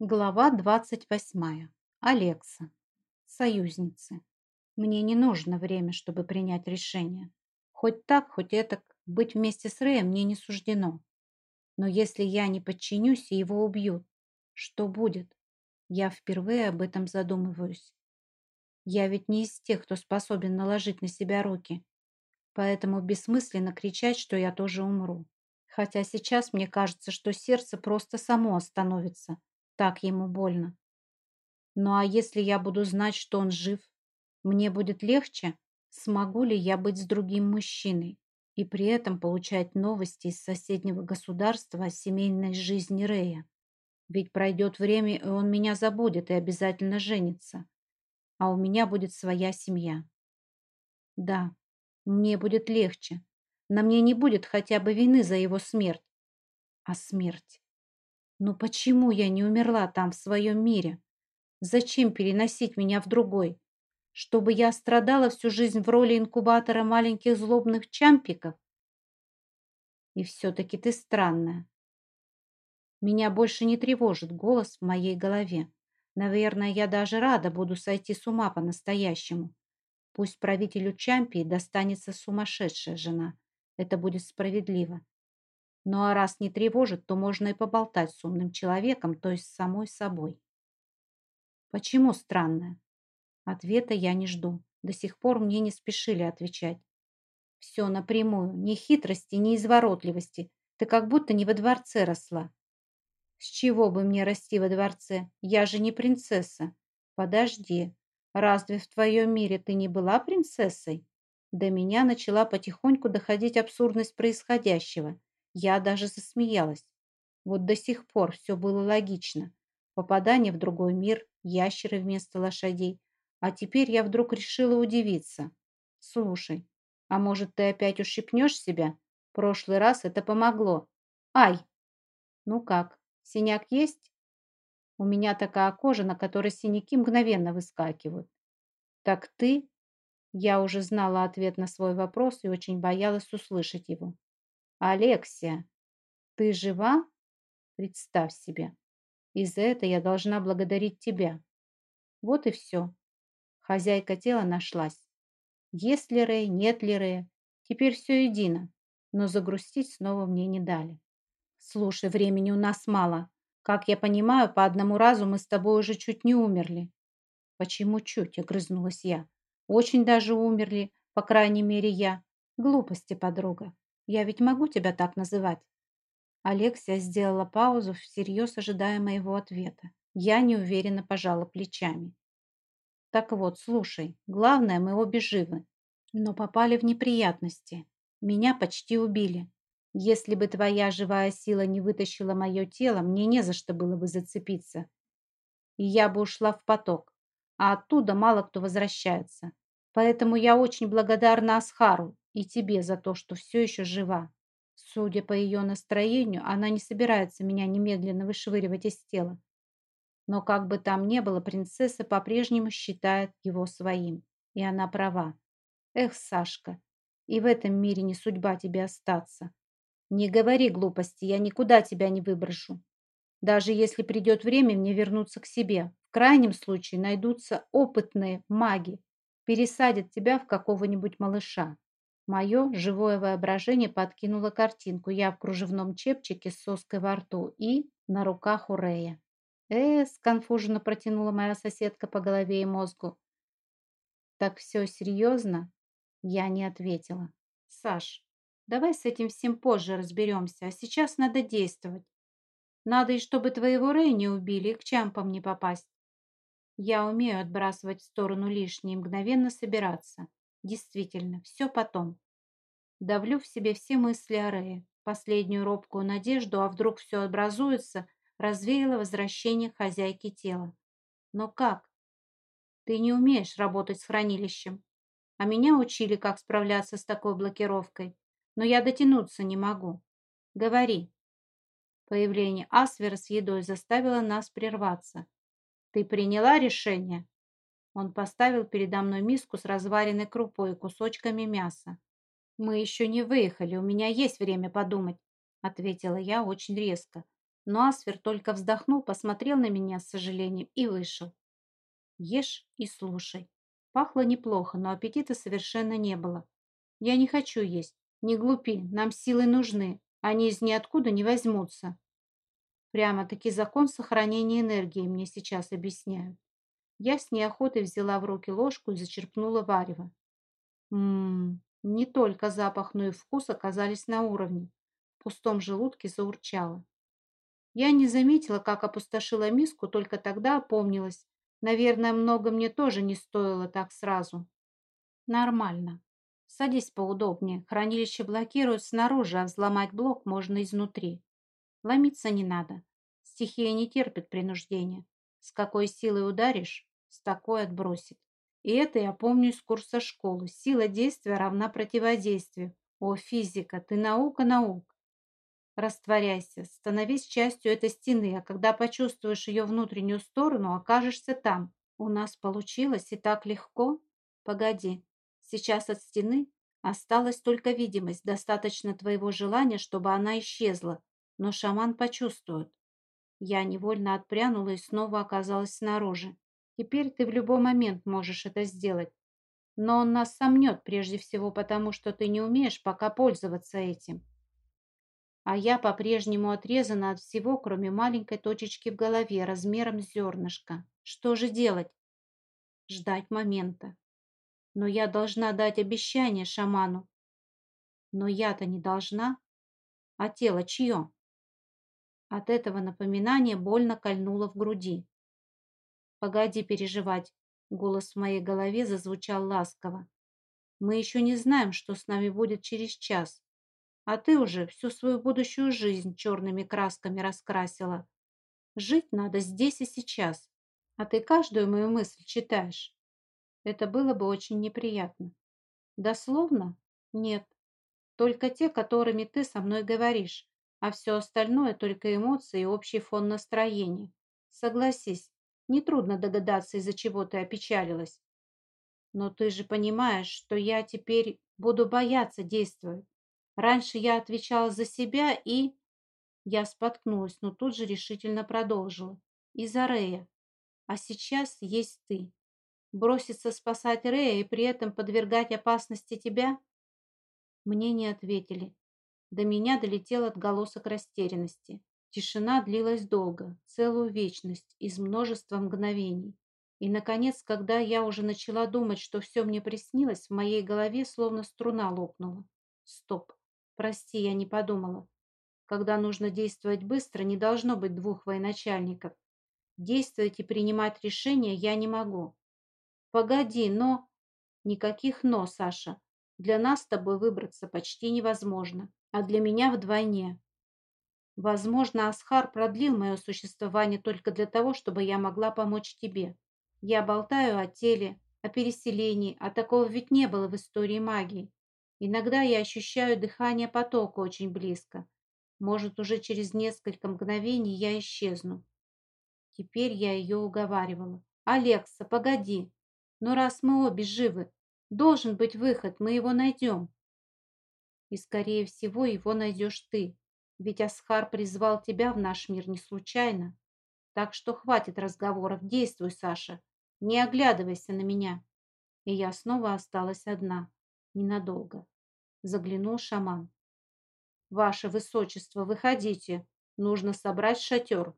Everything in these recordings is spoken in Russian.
Глава двадцать восьмая. Алекса. Союзницы. Мне не нужно время, чтобы принять решение. Хоть так, хоть это, быть вместе с Рэем мне не суждено. Но если я не подчинюсь и его убьют, что будет? Я впервые об этом задумываюсь. Я ведь не из тех, кто способен наложить на себя руки. Поэтому бессмысленно кричать, что я тоже умру. Хотя сейчас мне кажется, что сердце просто само остановится так ему больно. Ну а если я буду знать, что он жив, мне будет легче? Смогу ли я быть с другим мужчиной и при этом получать новости из соседнего государства о семейной жизни Рея? Ведь пройдет время, и он меня забудет и обязательно женится. А у меня будет своя семья. Да, мне будет легче. На мне не будет хотя бы вины за его смерть. А смерть но почему я не умерла там, в своем мире? Зачем переносить меня в другой? Чтобы я страдала всю жизнь в роли инкубатора маленьких злобных чампиков? И все-таки ты странная. Меня больше не тревожит голос в моей голове. Наверное, я даже рада буду сойти с ума по-настоящему. Пусть правителю Чампии достанется сумасшедшая жена. Это будет справедливо. Ну а раз не тревожит, то можно и поболтать с умным человеком, то есть с самой собой. Почему странное? Ответа я не жду. До сих пор мне не спешили отвечать. Все напрямую, ни хитрости, ни изворотливости. Ты как будто не во дворце росла. С чего бы мне расти во дворце? Я же не принцесса. Подожди, разве в твоем мире ты не была принцессой? До меня начала потихоньку доходить абсурдность происходящего. Я даже засмеялась. Вот до сих пор все было логично. Попадание в другой мир, ящеры вместо лошадей. А теперь я вдруг решила удивиться. Слушай, а может ты опять ущипнешь себя? Прошлый раз это помогло. Ай! Ну как, синяк есть? У меня такая кожа, на которой синяки мгновенно выскакивают. Так ты? Я уже знала ответ на свой вопрос и очень боялась услышать его. Алексия, ты жива? Представь себе. И за это я должна благодарить тебя. Вот и все. Хозяйка тела нашлась. Есть ли Рэй, нет ли Рэя. Теперь все едино. Но загрустить снова мне не дали. Слушай, времени у нас мало. Как я понимаю, по одному разу мы с тобой уже чуть не умерли. Почему чуть? Огрызнулась я. Очень даже умерли, по крайней мере я. Глупости, подруга. Я ведь могу тебя так называть?» Алексия сделала паузу, всерьез ожидая моего ответа. Я неуверенно пожала плечами. «Так вот, слушай, главное, мы обе живы, но попали в неприятности. Меня почти убили. Если бы твоя живая сила не вытащила мое тело, мне не за что было бы зацепиться. И я бы ушла в поток, а оттуда мало кто возвращается. Поэтому я очень благодарна Асхару и тебе за то, что все еще жива. Судя по ее настроению, она не собирается меня немедленно вышвыривать из тела. Но как бы там ни было, принцесса по-прежнему считает его своим. И она права. Эх, Сашка, и в этом мире не судьба тебе остаться. Не говори глупости, я никуда тебя не выброшу. Даже если придет время мне вернуться к себе. В крайнем случае найдутся опытные маги, пересадят тебя в какого-нибудь малыша. Мое живое воображение подкинуло картинку. Я в кружевном чепчике с соской во рту и на руках у Рея. «Э, — сконфуженно протянула моя соседка по голове и мозгу. «Так все серьезно?» Я не ответила. «Саш, давай с этим всем позже разберемся, а сейчас надо действовать. Надо и чтобы твоего Рэя не убили, и к чампам не попасть. Я умею отбрасывать в сторону лишнее и мгновенно собираться. Действительно, все потом. Давлю в себе все мысли о Рее. Последнюю робкую надежду, а вдруг все образуется, развеяло возвращение хозяйки тела. Но как? Ты не умеешь работать с хранилищем. А меня учили, как справляться с такой блокировкой. Но я дотянуться не могу. Говори. Появление Асвера с едой заставило нас прерваться. Ты приняла решение? Он поставил передо мной миску с разваренной крупой и кусочками мяса. «Мы еще не выехали, у меня есть время подумать», ответила я очень резко. Но Асфер только вздохнул, посмотрел на меня с сожалением и вышел. Ешь и слушай. Пахло неплохо, но аппетита совершенно не было. Я не хочу есть. Не глупи, нам силы нужны. Они из ниоткуда не возьмутся. Прямо-таки закон сохранения энергии мне сейчас объясняют. Я с неохотой взяла в руки ложку и зачерпнула варево. Ммм, не только запах, но и вкус оказались на уровне. В пустом желудке заурчало. Я не заметила, как опустошила миску, только тогда опомнилась. Наверное, много мне тоже не стоило так сразу. Нормально. Садись поудобнее. Хранилище блокируют снаружи, а взломать блок можно изнутри. Ломиться не надо. Стихия не терпит принуждения. С какой силой ударишь, с такой отбросит. И это я помню из курса школы. Сила действия равна противодействию. О, физика, ты наука наук. Растворяйся, становись частью этой стены, а когда почувствуешь ее внутреннюю сторону, окажешься там. У нас получилось и так легко. Погоди, сейчас от стены осталась только видимость. Достаточно твоего желания, чтобы она исчезла, но шаман почувствует. Я невольно отпрянула и снова оказалась снаружи. Теперь ты в любой момент можешь это сделать. Но он нас сомнет прежде всего потому, что ты не умеешь пока пользоваться этим. А я по-прежнему отрезана от всего, кроме маленькой точечки в голове размером с зернышко. Что же делать? Ждать момента. Но я должна дать обещание шаману. Но я-то не должна. А тело чье? От этого напоминания больно кольнуло в груди. «Погоди переживать», — голос в моей голове зазвучал ласково. «Мы еще не знаем, что с нами будет через час, а ты уже всю свою будущую жизнь черными красками раскрасила. Жить надо здесь и сейчас, а ты каждую мою мысль читаешь. Это было бы очень неприятно. Дословно? Нет. Только те, которыми ты со мной говоришь а все остальное только эмоции и общий фон настроения. Согласись, нетрудно догадаться, из-за чего ты опечалилась. Но ты же понимаешь, что я теперь буду бояться действовать. Раньше я отвечала за себя и... Я споткнулась, но тут же решительно продолжила. Из-за Рея. А сейчас есть ты. Броситься спасать Рея и при этом подвергать опасности тебя? Мне не ответили. До меня долетел отголосок растерянности. Тишина длилась долго, целую вечность, из множества мгновений. И, наконец, когда я уже начала думать, что все мне приснилось, в моей голове словно струна лопнула. Стоп. Прости, я не подумала. Когда нужно действовать быстро, не должно быть двух военачальников. Действовать и принимать решения я не могу. Погоди, но... Никаких «но», Саша. Для нас с тобой выбраться почти невозможно а для меня вдвойне. Возможно, Асхар продлил мое существование только для того, чтобы я могла помочь тебе. Я болтаю о теле, о переселении, а такого ведь не было в истории магии. Иногда я ощущаю дыхание потока очень близко. Может, уже через несколько мгновений я исчезну. Теперь я ее уговаривала. «Алекса, погоди. Но раз мы обе живы, должен быть выход, мы его найдем. И, скорее всего, его найдешь ты. Ведь Асхар призвал тебя в наш мир не случайно. Так что хватит разговоров, действуй, Саша. Не оглядывайся на меня. И я снова осталась одна. Ненадолго. Заглянул шаман. Ваше Высочество, выходите. Нужно собрать шатер.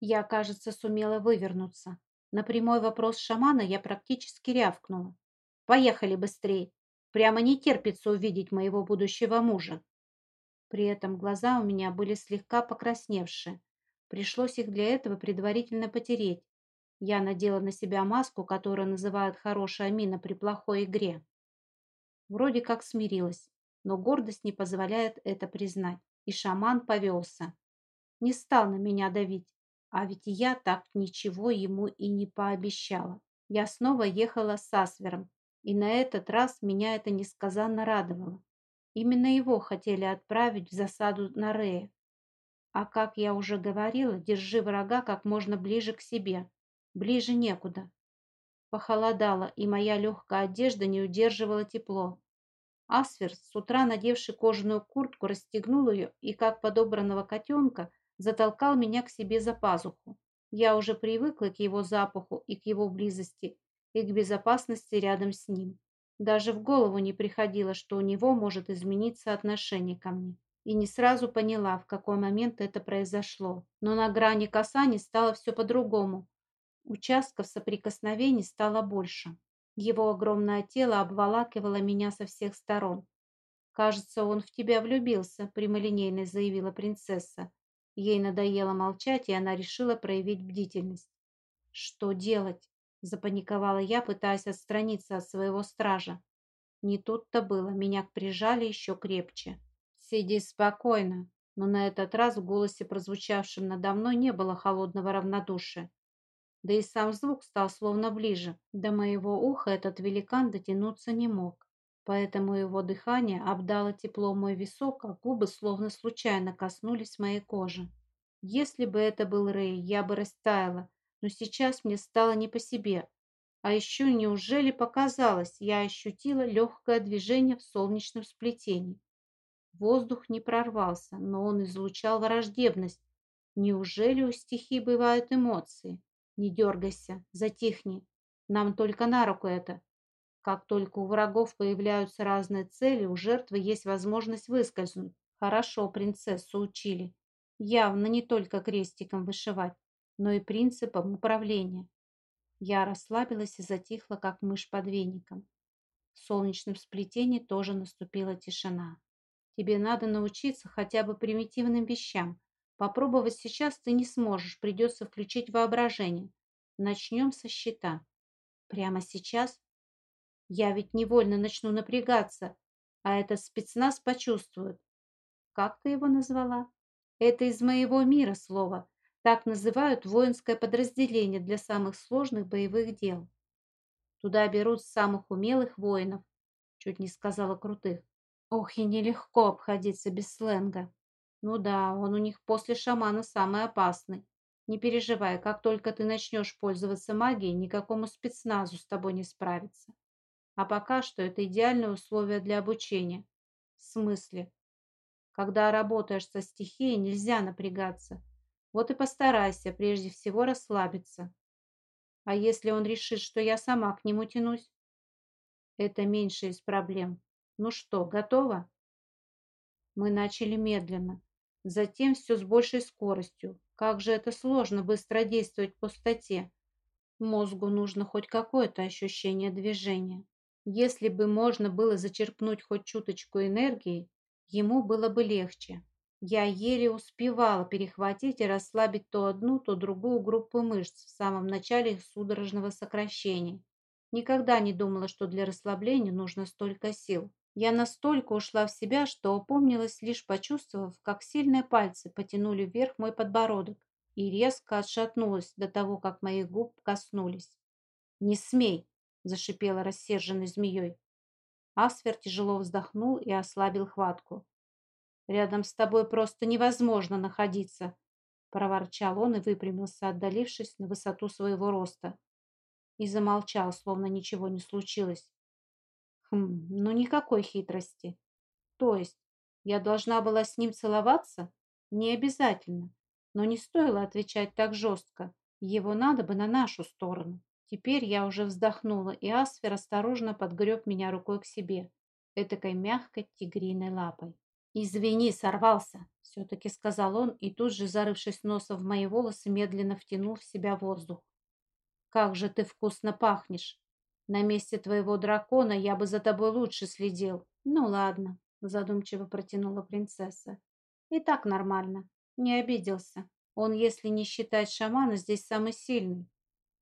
Я, кажется, сумела вывернуться. На прямой вопрос шамана я практически рявкнула. Поехали быстрее. Прямо не терпится увидеть моего будущего мужа. При этом глаза у меня были слегка покрасневшие. Пришлось их для этого предварительно потереть. Я надела на себя маску, которую называют хорошая мина при плохой игре. Вроде как смирилась, но гордость не позволяет это признать. И шаман повелся. Не стал на меня давить, а ведь я так ничего ему и не пообещала. Я снова ехала с Асвером, и на этот раз меня это несказанно радовало. Именно его хотели отправить в засаду на Рея. А как я уже говорила, держи врага как можно ближе к себе. Ближе некуда. Похолодало, и моя легкая одежда не удерживала тепло. Асфер, с утра надевший кожаную куртку, расстегнул ее и, как подобранного котенка, затолкал меня к себе за пазуху. Я уже привыкла к его запаху и к его близости, и к безопасности рядом с ним. Даже в голову не приходило, что у него может измениться отношение ко мне. И не сразу поняла, в какой момент это произошло. Но на грани касаний стало все по-другому. Участков соприкосновений стало больше. Его огромное тело обволакивало меня со всех сторон. «Кажется, он в тебя влюбился», – прямолинейно заявила принцесса. Ей надоело молчать, и она решила проявить бдительность. «Что делать?» – запаниковала я, пытаясь отстраниться от своего стража. Не тут-то было, меня прижали еще крепче. «Сиди спокойно», но на этот раз в голосе, прозвучавшем надо мной, не было холодного равнодушия. Да и сам звук стал словно ближе. До моего уха этот великан дотянуться не мог поэтому его дыхание обдало тепло мой висок, а губы словно случайно коснулись моей кожи. Если бы это был Рэй, я бы растаяла, но сейчас мне стало не по себе. А еще неужели показалось, я ощутила легкое движение в солнечном сплетении. Воздух не прорвался, но он излучал враждебность. Неужели у стихий бывают эмоции? Не дергайся, затихни. Нам только на руку это. Как только у врагов появляются разные цели, у жертвы есть возможность выскользнуть. Хорошо принцессу учили. Явно не только крестиком вышивать, но и принципом управления. Я расслабилась и затихла, как мышь под веником. В солнечном сплетении тоже наступила тишина. Тебе надо научиться хотя бы примитивным вещам. Попробовать сейчас ты не сможешь, придется включить воображение. Начнем со счета. Прямо сейчас я ведь невольно начну напрягаться, а этот спецназ почувствует. Как ты его назвала? Это из моего мира слово. Так называют воинское подразделение для самых сложных боевых дел. Туда берут самых умелых воинов, чуть не сказала крутых. Ох, и нелегко обходиться без сленга. Ну да, он у них после шамана самый опасный. Не переживай, как только ты начнешь пользоваться магией, никакому спецназу с тобой не справиться. А пока что это идеальные условия для обучения. В смысле? Когда работаешь со стихией, нельзя напрягаться. Вот и постарайся прежде всего расслабиться. А если он решит, что я сама к нему тянусь? Это меньше из проблем. Ну что, готово? Мы начали медленно. Затем все с большей скоростью. Как же это сложно быстро действовать в пустоте. Мозгу нужно хоть какое-то ощущение движения. Если бы можно было зачерпнуть хоть чуточку энергии, ему было бы легче. Я еле успевала перехватить и расслабить то одну, то другую группу мышц в самом начале их судорожного сокращения. Никогда не думала, что для расслабления нужно столько сил. Я настолько ушла в себя, что опомнилась, лишь почувствовав, как сильные пальцы потянули вверх мой подбородок и резко отшатнулась до того, как моих губ коснулись. «Не смей!» зашипела рассерженной змеей. Асфер тяжело вздохнул и ослабил хватку. «Рядом с тобой просто невозможно находиться», – проворчал он и выпрямился, отдалившись на высоту своего роста. И замолчал, словно ничего не случилось. «Хм, ну никакой хитрости. То есть, я должна была с ним целоваться? Не обязательно. Но не стоило отвечать так жестко. Его надо бы на нашу сторону. Теперь я уже вздохнула, и Асфер осторожно подгреб меня рукой к себе, этакой мягкой тигриной лапой. «Извини, сорвался», — все-таки сказал он, и тут же, зарывшись носом в мои волосы, медленно втянул в себя воздух. «Как же ты вкусно пахнешь! На месте твоего дракона я бы за тобой лучше следил». «Ну ладно», — задумчиво протянула принцесса. «И так нормально. Не обиделся. Он, если не считать шамана, здесь самый сильный.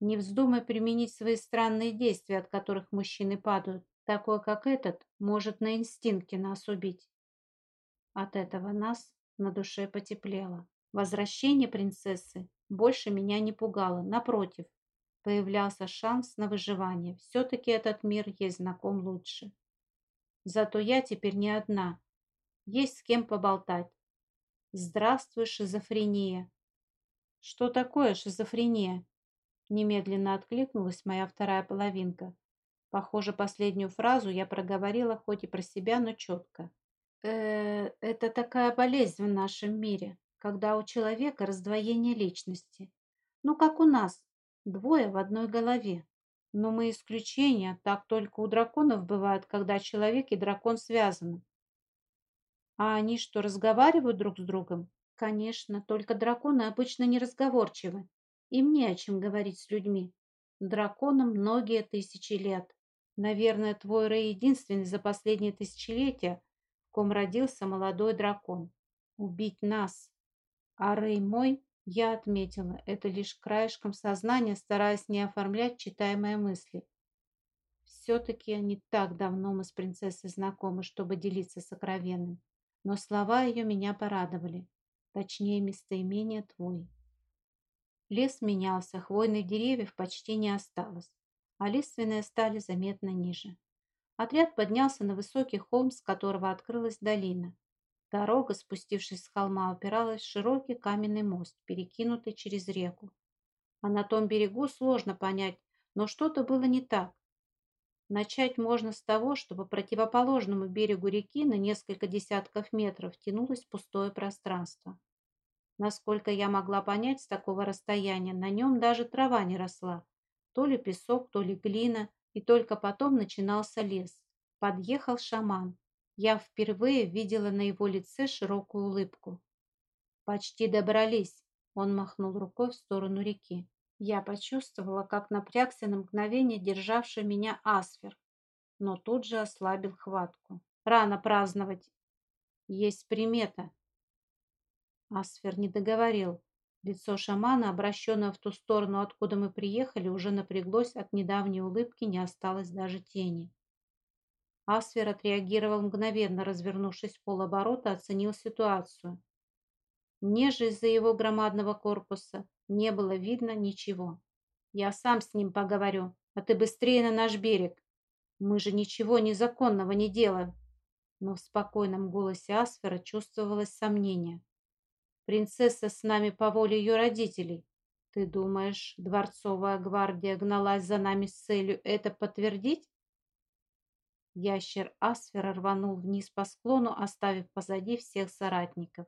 Не вздумай применить свои странные действия, от которых мужчины падают. Такой, как этот, может на инстинкте нас убить. От этого нас на душе потеплело. Возвращение принцессы больше меня не пугало. Напротив, появлялся шанс на выживание. Все-таки этот мир ей знаком лучше. Зато я теперь не одна. Есть с кем поболтать. Здравствуй, шизофрения. Что такое шизофрения? Немедленно откликнулась моя вторая половинка. Похоже, последнюю фразу я проговорила хоть и про себя, но четко. Э, это такая болезнь в нашем мире, когда у человека раздвоение личности. Ну, как у нас, двое в одной голове. Но мы исключения, так только у драконов бывает, когда человек и дракон связаны. А они что, разговаривают друг с другом? Конечно, только драконы обычно не разговорчивы. Им не о чем говорить с людьми. Драконам многие тысячи лет. Наверное, твой Рэй единственный за последние тысячелетия, ком родился молодой дракон. Убить нас. А Рэй мой, я отметила, это лишь краешком сознания, стараясь не оформлять читаемые мысли. Все-таки не так давно мы с принцессой знакомы, чтобы делиться сокровенным. Но слова ее меня порадовали. Точнее, местоимение твой. Лес менялся, хвойных деревьев почти не осталось, а лиственные стали заметно ниже. Отряд поднялся на высокий холм, с которого открылась долина. Дорога, спустившись с холма, упиралась в широкий каменный мост, перекинутый через реку. А на том берегу сложно понять, но что-то было не так. Начать можно с того, что по противоположному берегу реки на несколько десятков метров тянулось пустое пространство. Насколько я могла понять с такого расстояния, на нем даже трава не росла. То ли песок, то ли глина, и только потом начинался лес. Подъехал шаман. Я впервые видела на его лице широкую улыбку. «Почти добрались», — он махнул рукой в сторону реки. Я почувствовала, как напрягся на мгновение державший меня Асфер, но тут же ослабил хватку. «Рано праздновать. Есть примета. Асфер не договорил. Лицо шамана, обращенное в ту сторону, откуда мы приехали, уже напряглось, от недавней улыбки не осталось даже тени. Асфер отреагировал мгновенно, развернувшись в полоборота, оценил ситуацию. Мне из-за его громадного корпуса не было видно ничего. «Я сам с ним поговорю, а ты быстрее на наш берег. Мы же ничего незаконного не делаем». Но в спокойном голосе Асфера чувствовалось сомнение. Принцесса с нами по воле ее родителей. Ты думаешь, дворцовая гвардия гналась за нами с целью это подтвердить? Ящер Асфера рванул вниз по склону, оставив позади всех соратников.